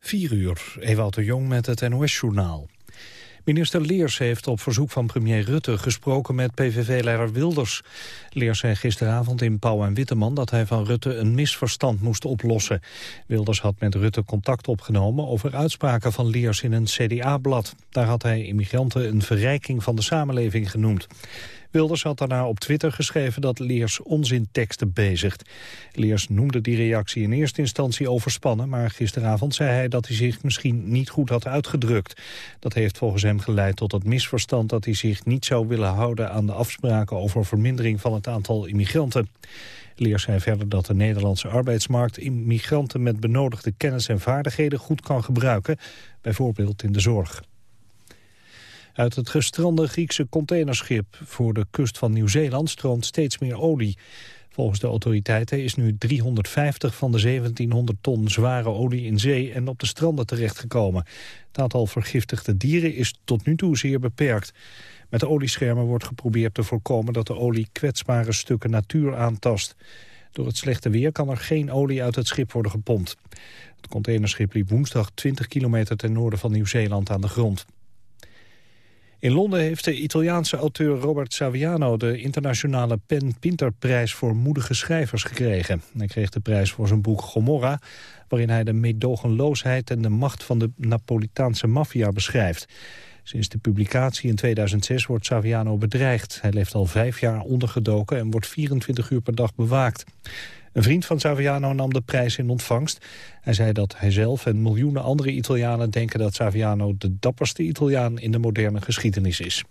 4 uur, Ewout de Jong met het NOS-journaal. Minister Leers heeft op verzoek van premier Rutte gesproken met PVV-leider Wilders. Leers zei gisteravond in Pauw en Witteman dat hij van Rutte een misverstand moest oplossen. Wilders had met Rutte contact opgenomen over uitspraken van Leers in een CDA-blad. Daar had hij immigranten een verrijking van de samenleving genoemd. Wilders had daarna op Twitter geschreven dat Leers onzinteksten bezigt. Leers noemde die reactie in eerste instantie overspannen... maar gisteravond zei hij dat hij zich misschien niet goed had uitgedrukt. Dat heeft volgens hem geleid tot het misverstand dat hij zich niet zou willen houden... aan de afspraken over vermindering van het aantal immigranten. Leers zei verder dat de Nederlandse arbeidsmarkt immigranten met benodigde kennis en vaardigheden goed kan gebruiken, bijvoorbeeld in de zorg. Uit het gestrande Griekse containerschip voor de kust van Nieuw-Zeeland stroomt steeds meer olie. Volgens de autoriteiten is nu 350 van de 1700 ton zware olie in zee en op de stranden terechtgekomen. Het aantal vergiftigde dieren is tot nu toe zeer beperkt. Met de olieschermen wordt geprobeerd te voorkomen dat de olie kwetsbare stukken natuur aantast. Door het slechte weer kan er geen olie uit het schip worden gepompt. Het containerschip liep woensdag 20 kilometer ten noorden van Nieuw-Zeeland aan de grond. In Londen heeft de Italiaanse auteur Robert Saviano de internationale Pen Pinterprijs voor moedige schrijvers gekregen. Hij kreeg de prijs voor zijn boek Gomorra, waarin hij de meedogenloosheid en de macht van de Napolitaanse maffia beschrijft. Sinds de publicatie in 2006 wordt Saviano bedreigd. Hij leeft al vijf jaar ondergedoken en wordt 24 uur per dag bewaakt. Een vriend van Saviano nam de prijs in ontvangst. Hij zei dat hij zelf en miljoenen andere Italianen denken dat Saviano de dapperste Italiaan in de moderne geschiedenis is.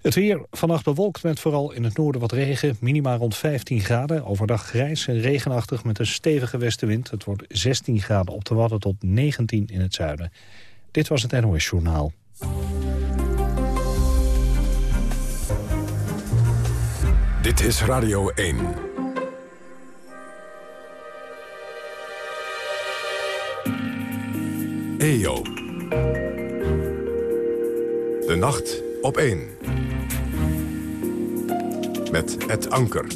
Het weer vannacht bewolkt met vooral in het noorden wat regen. Minima rond 15 graden. Overdag grijs en regenachtig met een stevige westenwind. Het wordt 16 graden op de Wadden tot 19 in het zuiden. Dit was het NOS Journaal. Dit is Radio 1. EO. De nacht op 1. Met het anker.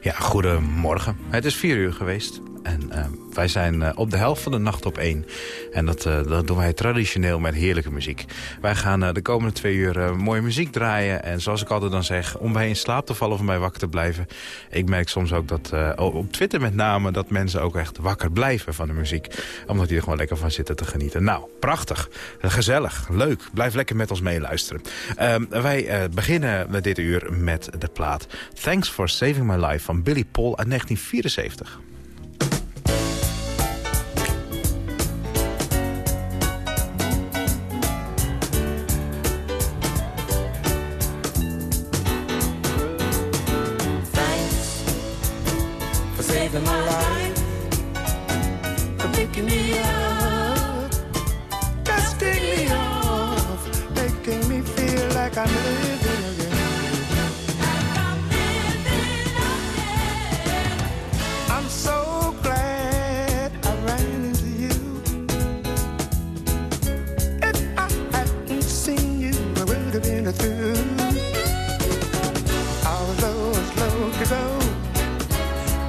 Ja, goedemorgen. Het is vier uur geweest. En uh, wij zijn uh, op de helft van de nacht op één. En dat, uh, dat doen wij traditioneel met heerlijke muziek. Wij gaan de komende twee uur mooie muziek draaien. En zoals ik altijd dan zeg, om bij in slaap te vallen of om bij wakker te blijven. Ik merk soms ook dat, op Twitter met name, dat mensen ook echt wakker blijven van de muziek. Omdat die er gewoon lekker van zitten te genieten. Nou, prachtig, gezellig, leuk. Blijf lekker met ons meeluisteren. Ehm, wij beginnen met dit uur met de plaat Thanks for Saving My Life van Billy Paul uit 1974.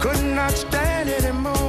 could not stand anymore.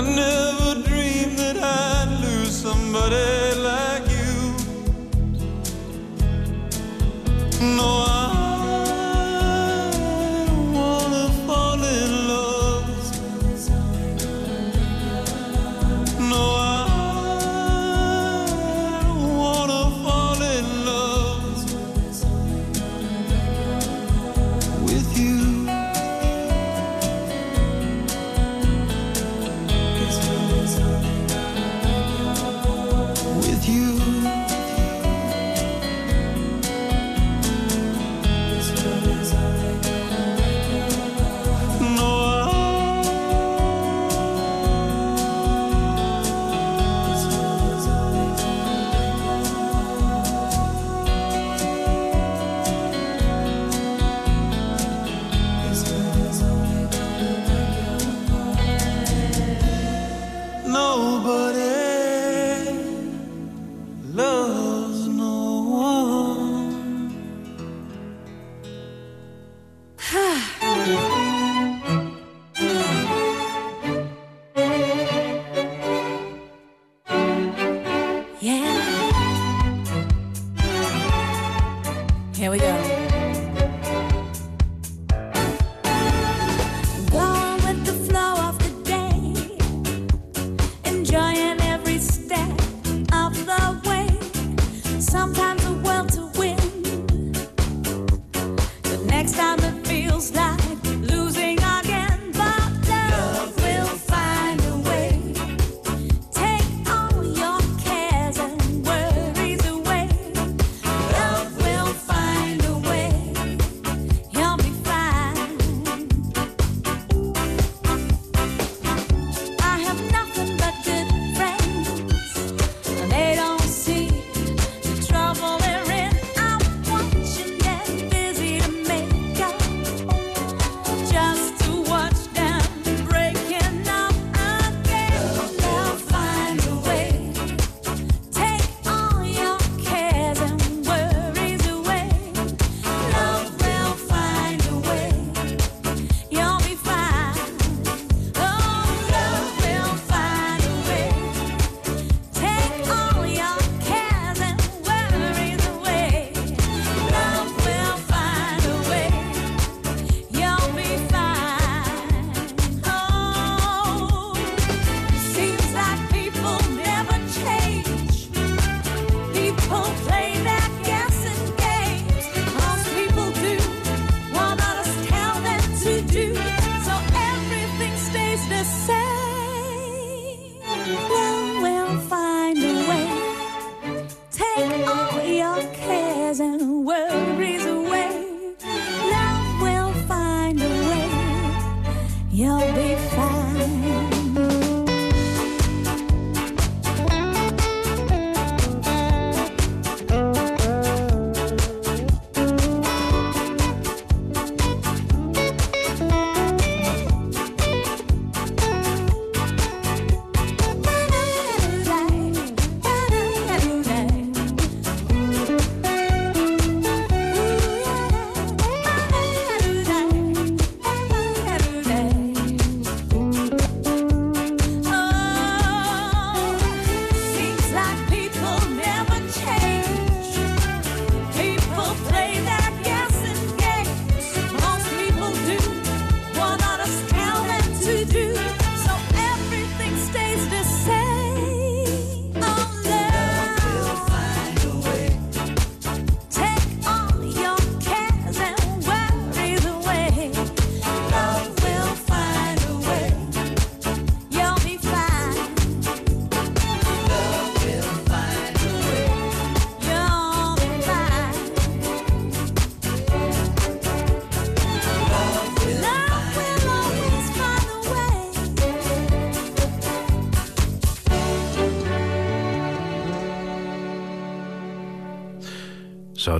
I knew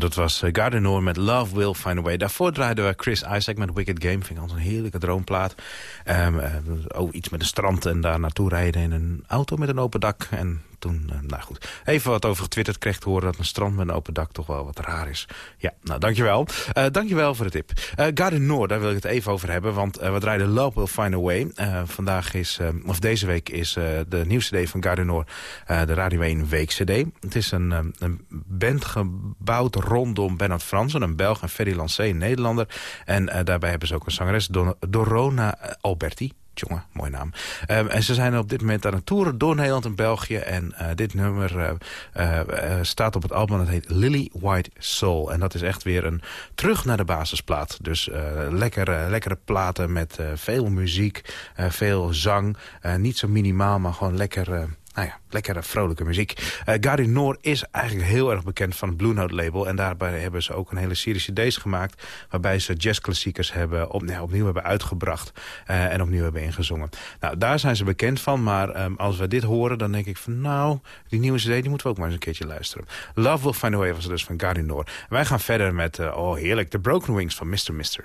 dat was uh, Gardenoor met Love Will Find A Way. Daarvoor draaiden we Chris Isaac met Wicked Game. Vind ik altijd een heerlijke droomplaat. Um, iets met een strand en daar naartoe rijden in een auto met een open dak. En toen, uh, nou goed, even wat over getwitterd kreeg te horen... dat een strand met een open dak toch wel wat raar is. Ja, nou, dankjewel. Uh, dankjewel voor de tip. Uh, Garden Noord, daar wil ik het even over hebben... want we draaien Love Will Find A Way. vandaag is, of deze week is de nieuwste cd van Garden Noord... de Radio 1 Week CD. Het is een, een band gebouwd rondom Bernard Fransen... een Belg en Ferry Lancé, een Nederlander. En daarbij hebben ze ook een zangeres, Dorona Alberti jongen, mooi naam. Um, en ze zijn op dit moment aan het toeren door Nederland en België. En uh, dit nummer uh, uh, staat op het album, dat heet Lily White Soul. En dat is echt weer een terug naar de basisplaat. Dus lekkere, lekkere platen met veel muziek, veel zang. niet zo minimaal, maar gewoon lekker nou ja, lekkere vrolijke muziek. Uh, Gary Noor is eigenlijk heel erg bekend van het Blue Note label. En daarbij hebben ze ook een hele serie cd's gemaakt... waarbij ze jazzklassiekers hebben, op, nou, opnieuw hebben uitgebracht... Uh, en opnieuw hebben ingezongen. Nou, daar zijn ze bekend van. Maar um, als we dit horen, dan denk ik van... nou, die nieuwe cd die moeten we ook maar eens een keertje luisteren. Love Will Find A Way was dus van Gary Noor. wij gaan verder met, uh, oh heerlijk, The Broken Wings van Mr. Mister.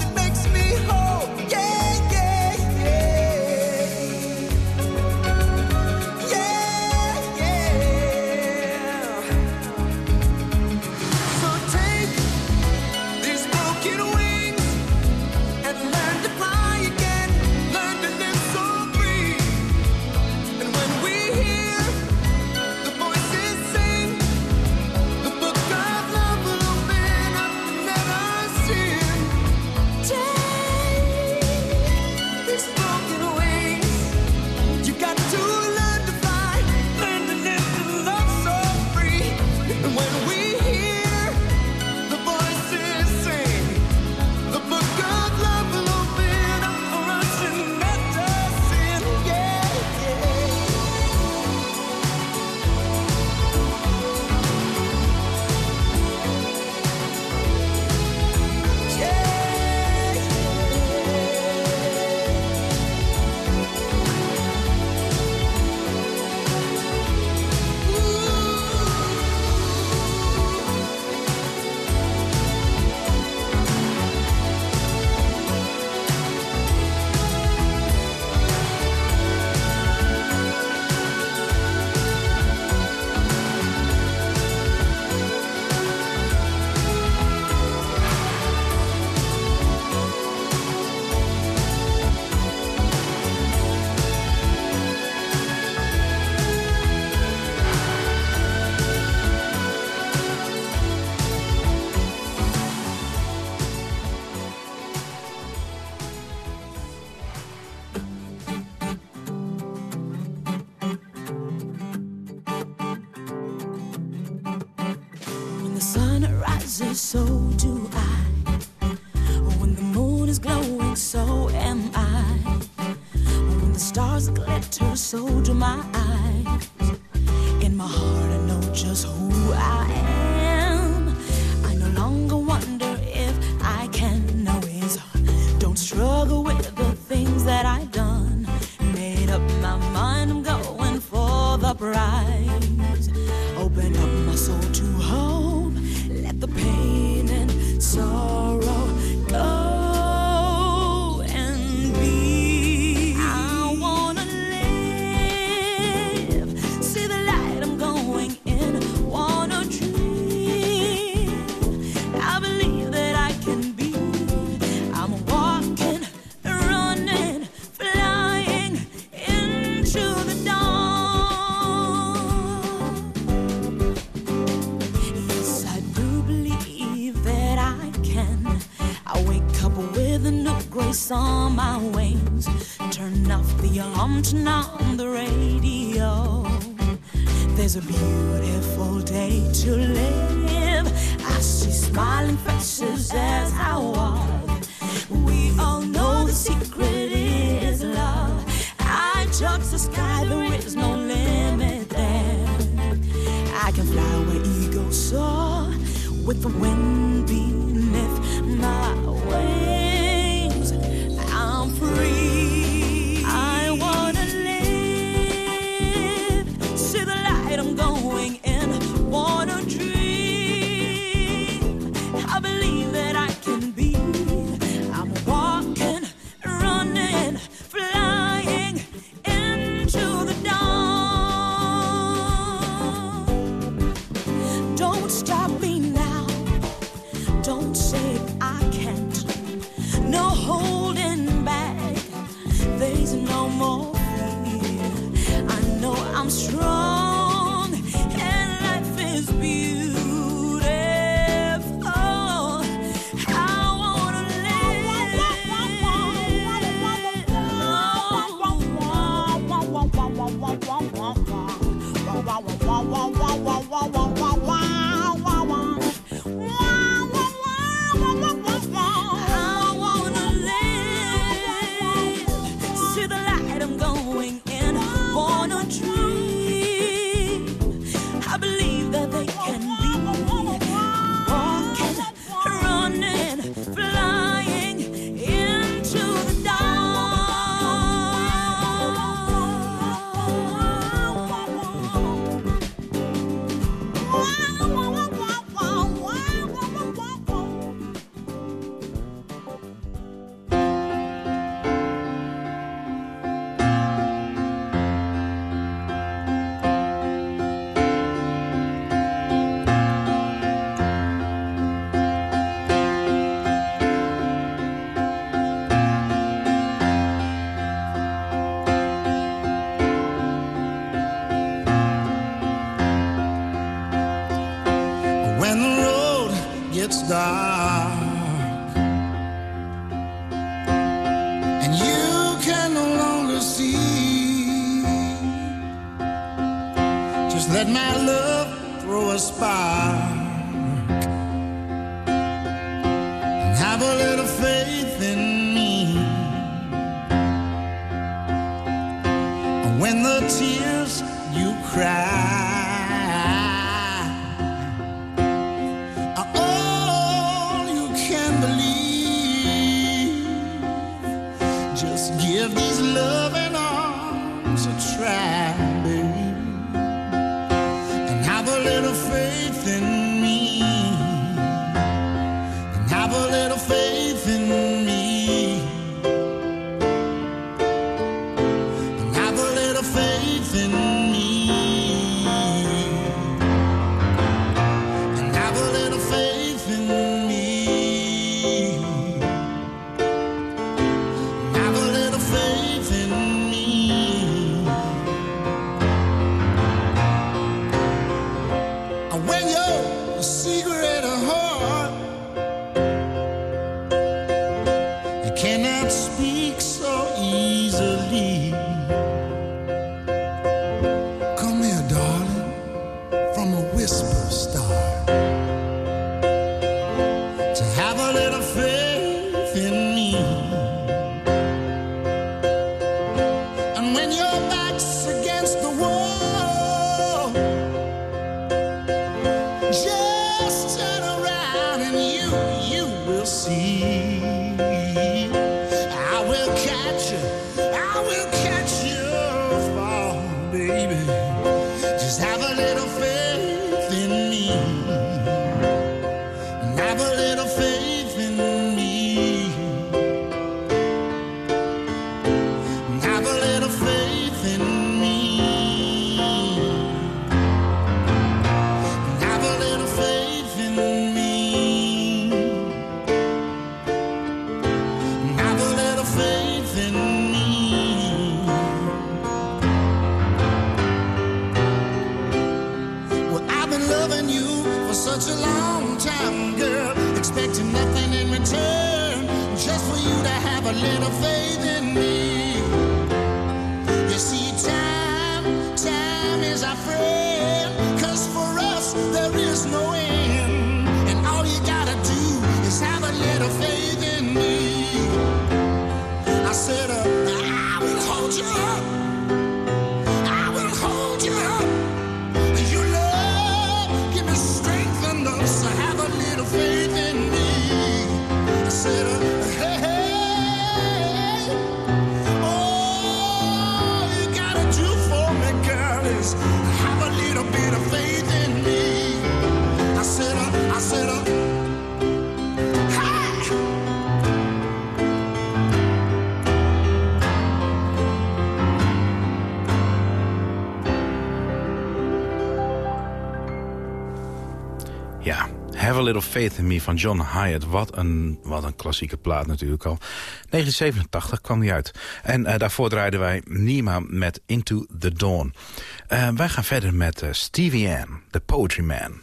sun rises, so do I. When the moon is glowing, so am I. When the stars glitter, so do my eyes. let my love throw a spark. Faith in Me van John Hyatt. Wat een, wat een klassieke plaat natuurlijk al. 1987 kwam die uit. En eh, daarvoor draaiden wij Nima met Into the Dawn. Eh, wij gaan verder met eh, Stevie Ann, The Poetry Man.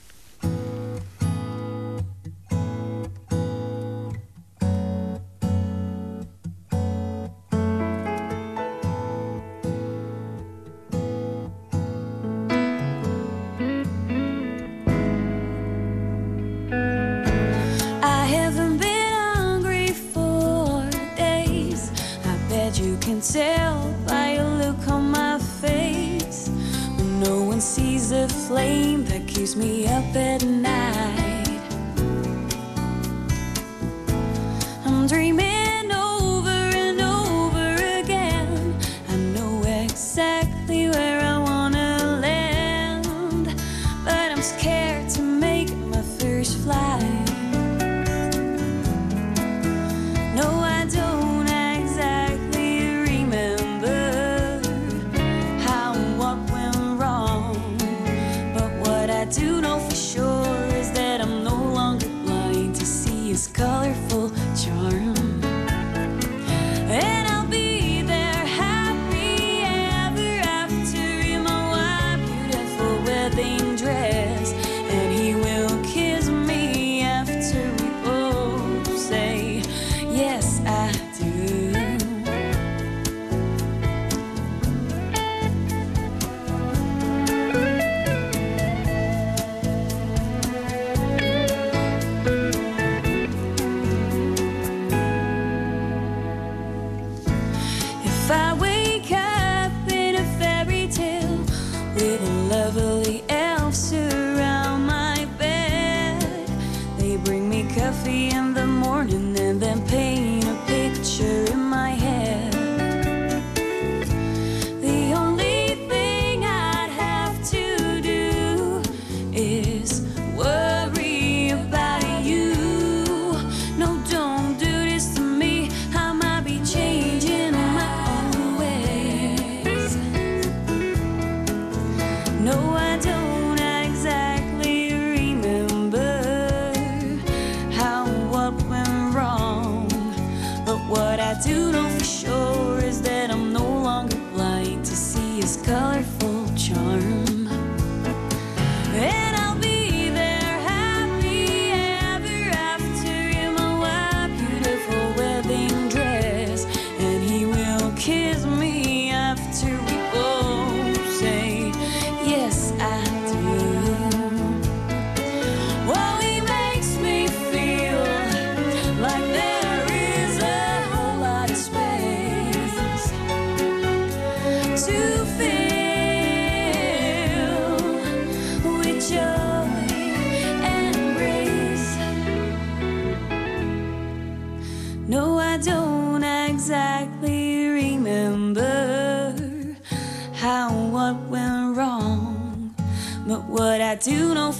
words.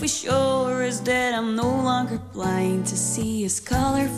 be sure is that I'm no longer blind to see his colorful.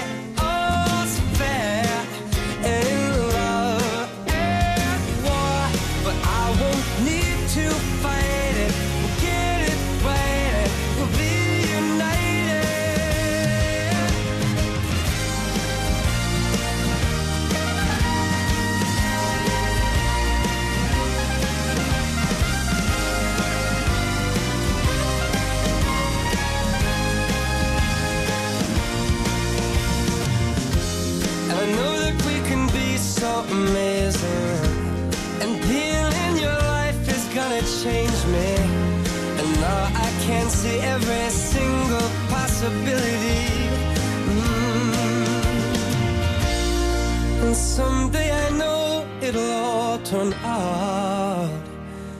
it'll all turn out.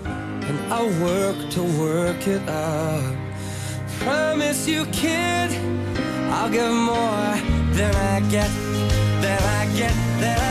And I'll work to work it out. Promise you, kid, I'll give more than I get, than I get, than I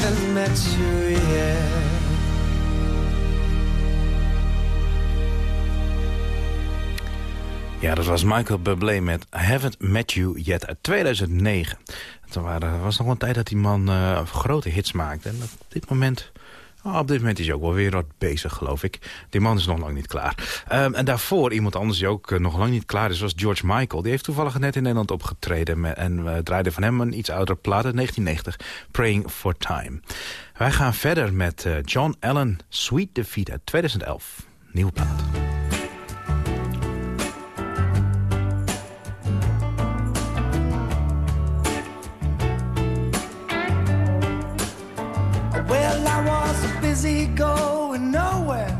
haven't met you yet. Ja, dat was Michael Bublé met Haven't Met You Yet uit 2009. Toen waren, was nog een tijd dat die man eh, grote hits maakte. En op dit moment... oh, op dit moment is hij ook wel weer wat bezig, geloof ik. Die man is nog lang niet klaar. Ehm, en daarvoor iemand anders die ook eh, nog lang niet klaar is... was George Michael. Die heeft toevallig net in Nederland opgetreden. En we draaiden van hem een iets oudere plaat uit 1990. Praying for Time. Wij gaan verder met eh, John Allen, Sweet Defeat uit 2011. Nieuwe plaat. Busy going nowhere,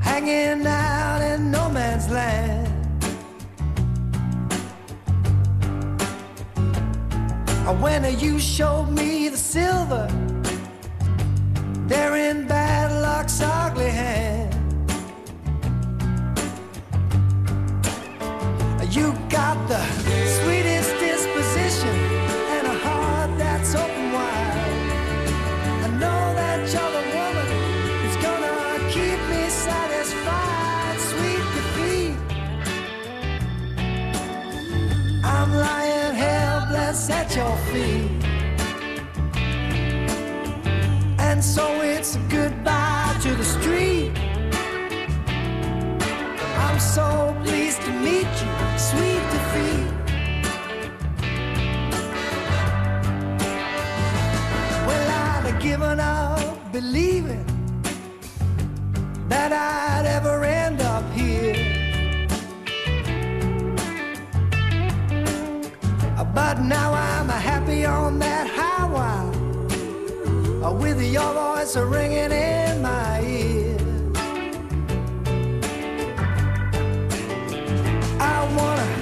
hanging out in no man's land. And When you showed me the silver, there in bad luck's ugly hand. You got the sweetest your feet. And so it's a goodbye to the street. I'm so pleased to meet you, sweet defeat. Well, I'd have given up believing that I'd ever end up But now I'm happy on that highway with your voice ringing in my ear. I wanna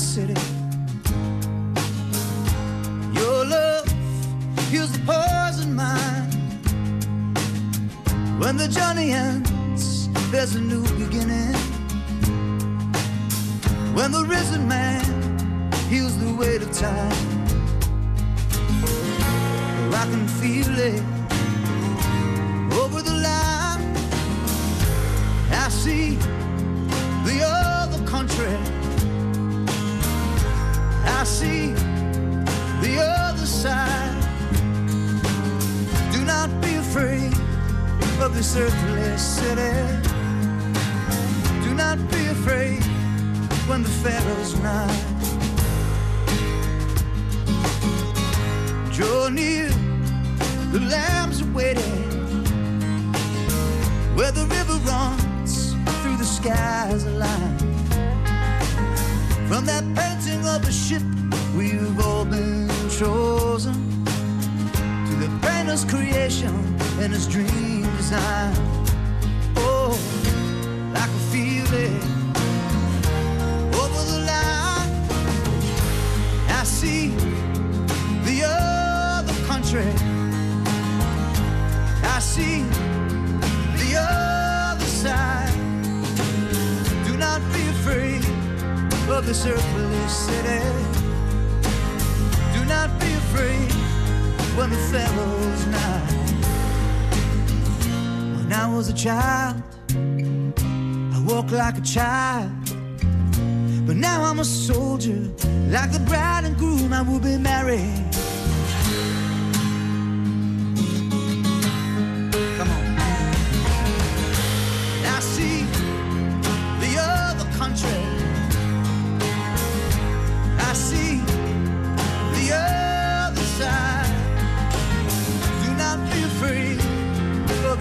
city. Your love heals the poison mind. When the journey ends, there's a new beginning. When the risen man heals the weight of time. I can feel it over the line. I see I see the other side. Do not be afraid of this earthly city. Do not be afraid when the Pharaoh's nigh. Draw near, the lambs are waiting where the river runs through the skies alive. From that painting of a ship, we've all been chosen to the painter's creation and his dream design. Oh, I can feel it over the line. I see the other country. Of this earthly city. Do not be afraid when the fellow's nigh. When I was a child, I walked like a child. But now I'm a soldier, like the bride and groom, I will be married.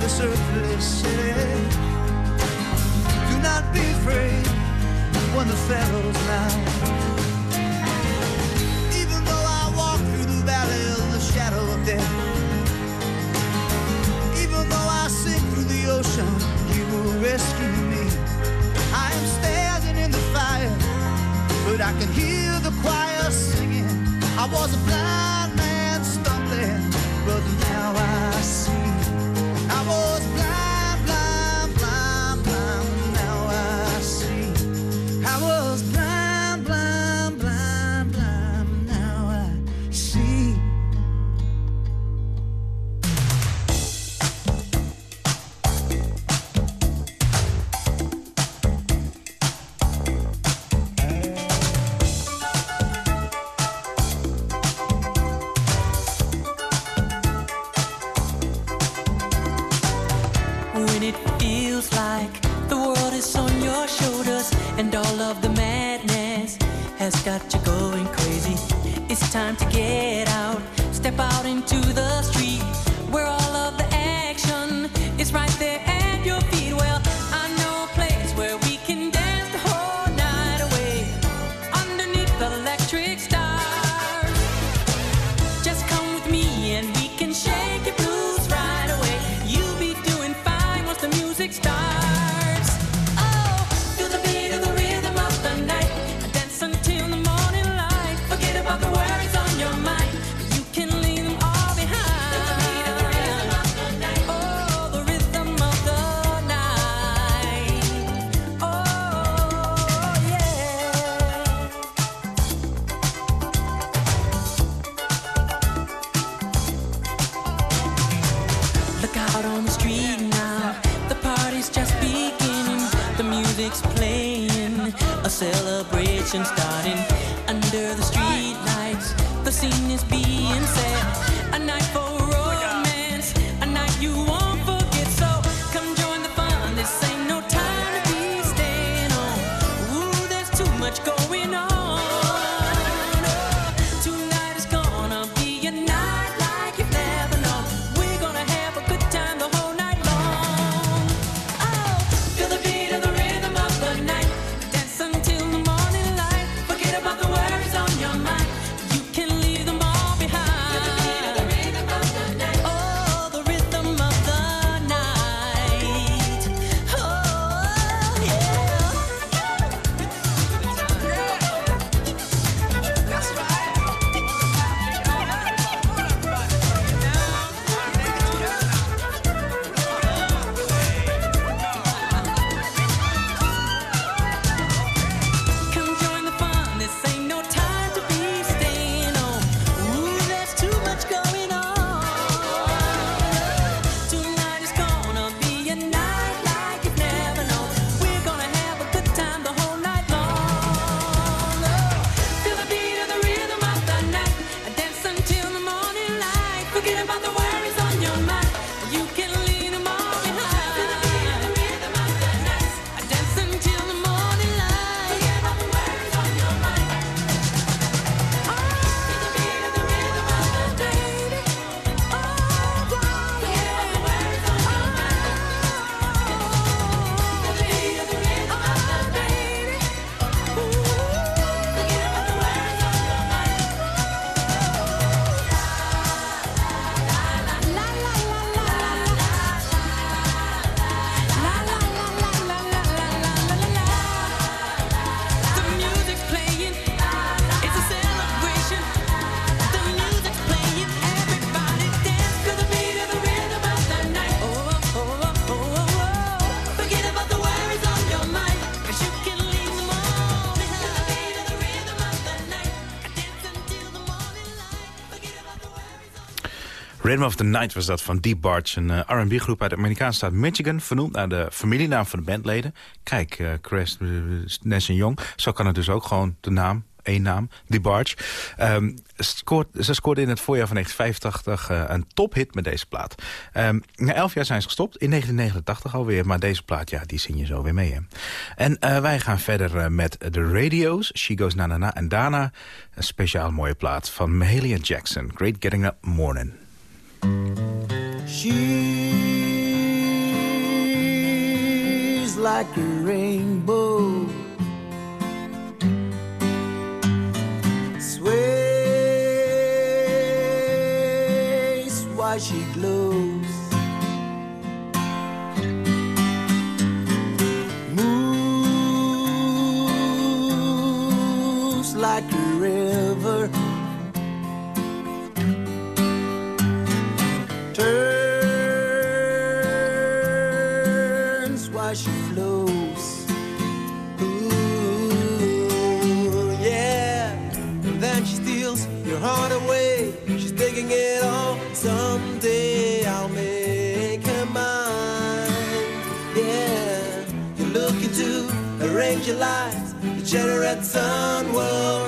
This earthly city. Do not be afraid when the fellow's night. Even though I walk through the valley of the shadow of death. Even though I sink through the ocean, you will rescue me. I am standing in the fire, but I can hear the choir singing. I was a blind patience Rhythm of the Night was dat van Deep Barge, een eh, R&B-groep uit de Amerikaanse staat Michigan... vernoemd naar de familienaam van de bandleden. Kijk, uh, Chris, eh, uh, Young, zo kan het dus ook gewoon de naam, één naam, Deep Barge. Um, ze scoorde in het voorjaar van 1985 een tophit met deze plaat. Ehm, na elf jaar zijn ze gestopt, in 1989 alweer, maar deze plaat, ja, die zing je zo weer mee. Hè? En wij gaan verder met de radio's, She Goes Na Na Na en daarna... Een speciaal mooie plaat van Mahalia Jackson, Great Getting Up Morning. She's like a rainbow. Sways while she glows. Moves like a rainbow. heart away. She's taking it all. Someday I'll make her mine. Yeah, you look into to arrange your lights, the generate sun world.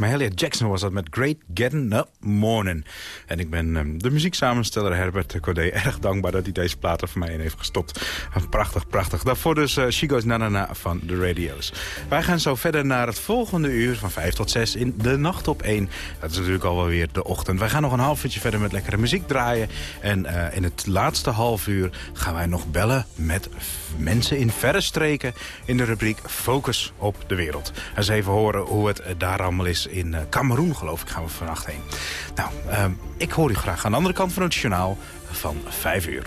Mahalia Jackson was dat met Great Getting Up Morning. En ik ben ehm, de muzieksamensteller Herbert Corday erg dankbaar dat hij deze platen voor mij in heeft gestopt. Prachtig, prachtig. Daarvoor dus eh, She Goes Na Na Na van de radio's. Wij gaan zo verder naar het volgende uur van 5 tot 6 in de nacht op 1. Dat is natuurlijk al wel weer de ochtend. Wij gaan nog een half uurtje verder met lekkere muziek draaien. En eh, in het laatste half uur gaan wij nog bellen met mensen in verre streken in de rubriek Focus op de Wereld. Eens even horen hoe het eh, daar allemaal is in Cameroen, geloof ik, gaan we vannacht heen. Nou, ehm, ik hoor u graag aan de andere kant van het journaal van 5 uur.